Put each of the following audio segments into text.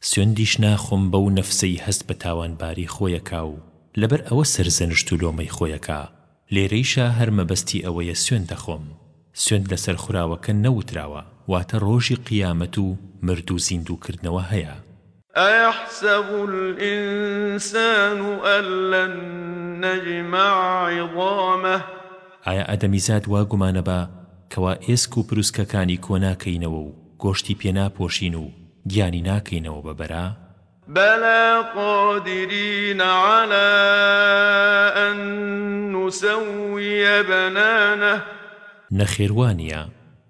سوێندیش ناخۆم بەو نەفسەی هەست بە تاوانباری خۆیەکا و لەبەر ئەوە سەرزەنشت و لۆمەی خۆیەکا، لێرەیشا هەر مەبەستی ئەوەیە سوێند دەخۆم، سوێند لەسەر خوراوەکە نەوتراوە، واتە ڕۆژی قیامەت و مردوو زیندوو کردنەوە هەیە. أَیَحسَبُ الْئِنسَانُ أَن لَّن نَّجْمَعَ عِظَامَهُ. ئایا ئادەمیزاد وا گومانە با کەوا ئێسک و پروسکەکانی کۆناکەینەوە و گۆشتی پێناپۆشین و گیانی ناکەینەوە بە بەرا؟ بەلا قادرین علی ان نسوی بنانه. نەخێر وا نیە،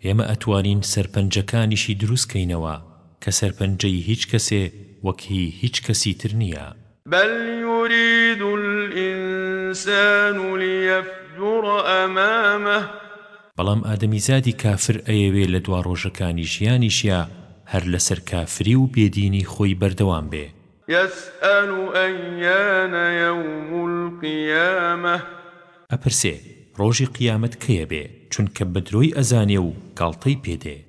ئێمە ئەتوانین سەرپەنجەکانیشی دروست کەینەوە کە سەرپەنجەی هیچ کەسێ وەک هی هیچ کەسی تر نیە. بل یرید الانسان لیفجر امامه. بەڵام ئادەمیزادی کافر ئەیەوێ لە دواڕۆژەکانی ژیانیشیا هەر لەسەر کافری و بێدینی خۆی بەردەوام بێ. یسئل ایان یوم القیامە. ئەپرسێ ڕۆژی قیامەت کەیە بێ، چونکە بەدرۆی ئەزانێ و گاڵتەی پێ دێ.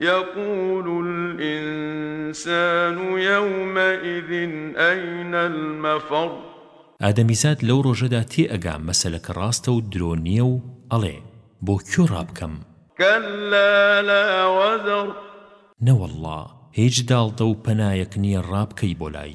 یقول الانسان یومئذ این المفر. ئادەمیزاد لەو ڕۆژەدا تێ ئەگا مەسەلەکە ڕاستە و درۆ نیە و ئەڵێ، بۆ کوێ ڕابکەم؟ کلا لا وزر. نەوەڵڵا هیچ داڵدە و پەنایەک نیە ڕابکەی بۆ لای.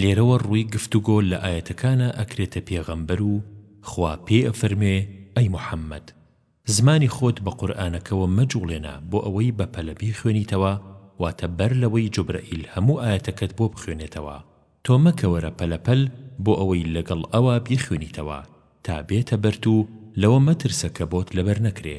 لێرەوە ڕووی گفتوگۆ لە ئایەتەکانا ئەکرێتە پێغەمبەر و خوا پێی ئەفەرموێ، ئەی محەممەد! زمانی خۆت بە قورئانەکەوە مەجوڵێنە بۆ ئەوەی بە پەلە بیخوێنیتەوە، واتە بەر لەوەی جوبرەئیل هەموو ئایەتەکەت بۆ بخوێنێتەوە، تۆ مەکەوەرە پەلە پەل بۆ ئەوەی لەگەڵ ئەوا بیخوێنیتەوە تا بێتە بەرت و لەوە مەترسە کە بۆت لەبەر نەکرێ.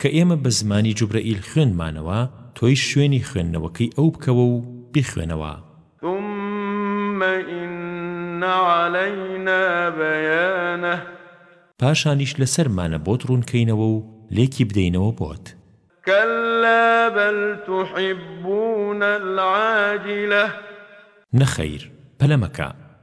کە ئێمە بە زمانی جوبرەئیل خوێندمانەوە تۆیش شوێنی خوێندنەوەکەی ئەو بکەوە و بیخوێنەوە. ثم ان علینا بیانه. پاشانیش لەسەرمانە بۆت ڕوونکەینەوە و لێکی بدەینەوە بۆت. کلا بل تحبون العاجلە. نەخەیر، پەلە مەکە،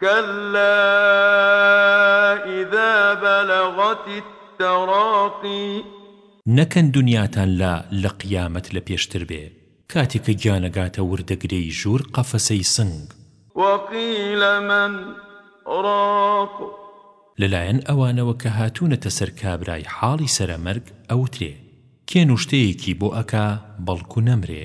کەللا ئیزا بەلەغەتی التەراقی. نەکەن دونیاتان لا لە قیامەت لە پێشتر بێ کاتێ کە گیان ئەگاتە وردەگرێی ژوور قەفەسەی سنگ. وقیل من راق. لە لایەن ئەوانەوە کە هاتوونەتە سەر کابرای حاڵی سەرە مەرگ ئەوترێ، کێ نوشتەیەکی بۆ ئەکا بەڵکو نەمرێ؟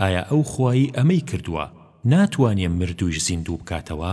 ئایا ئەو خوایەی ئەمەی کردووە ناتوانێ مردوویش زیندوو بکاتەوە؟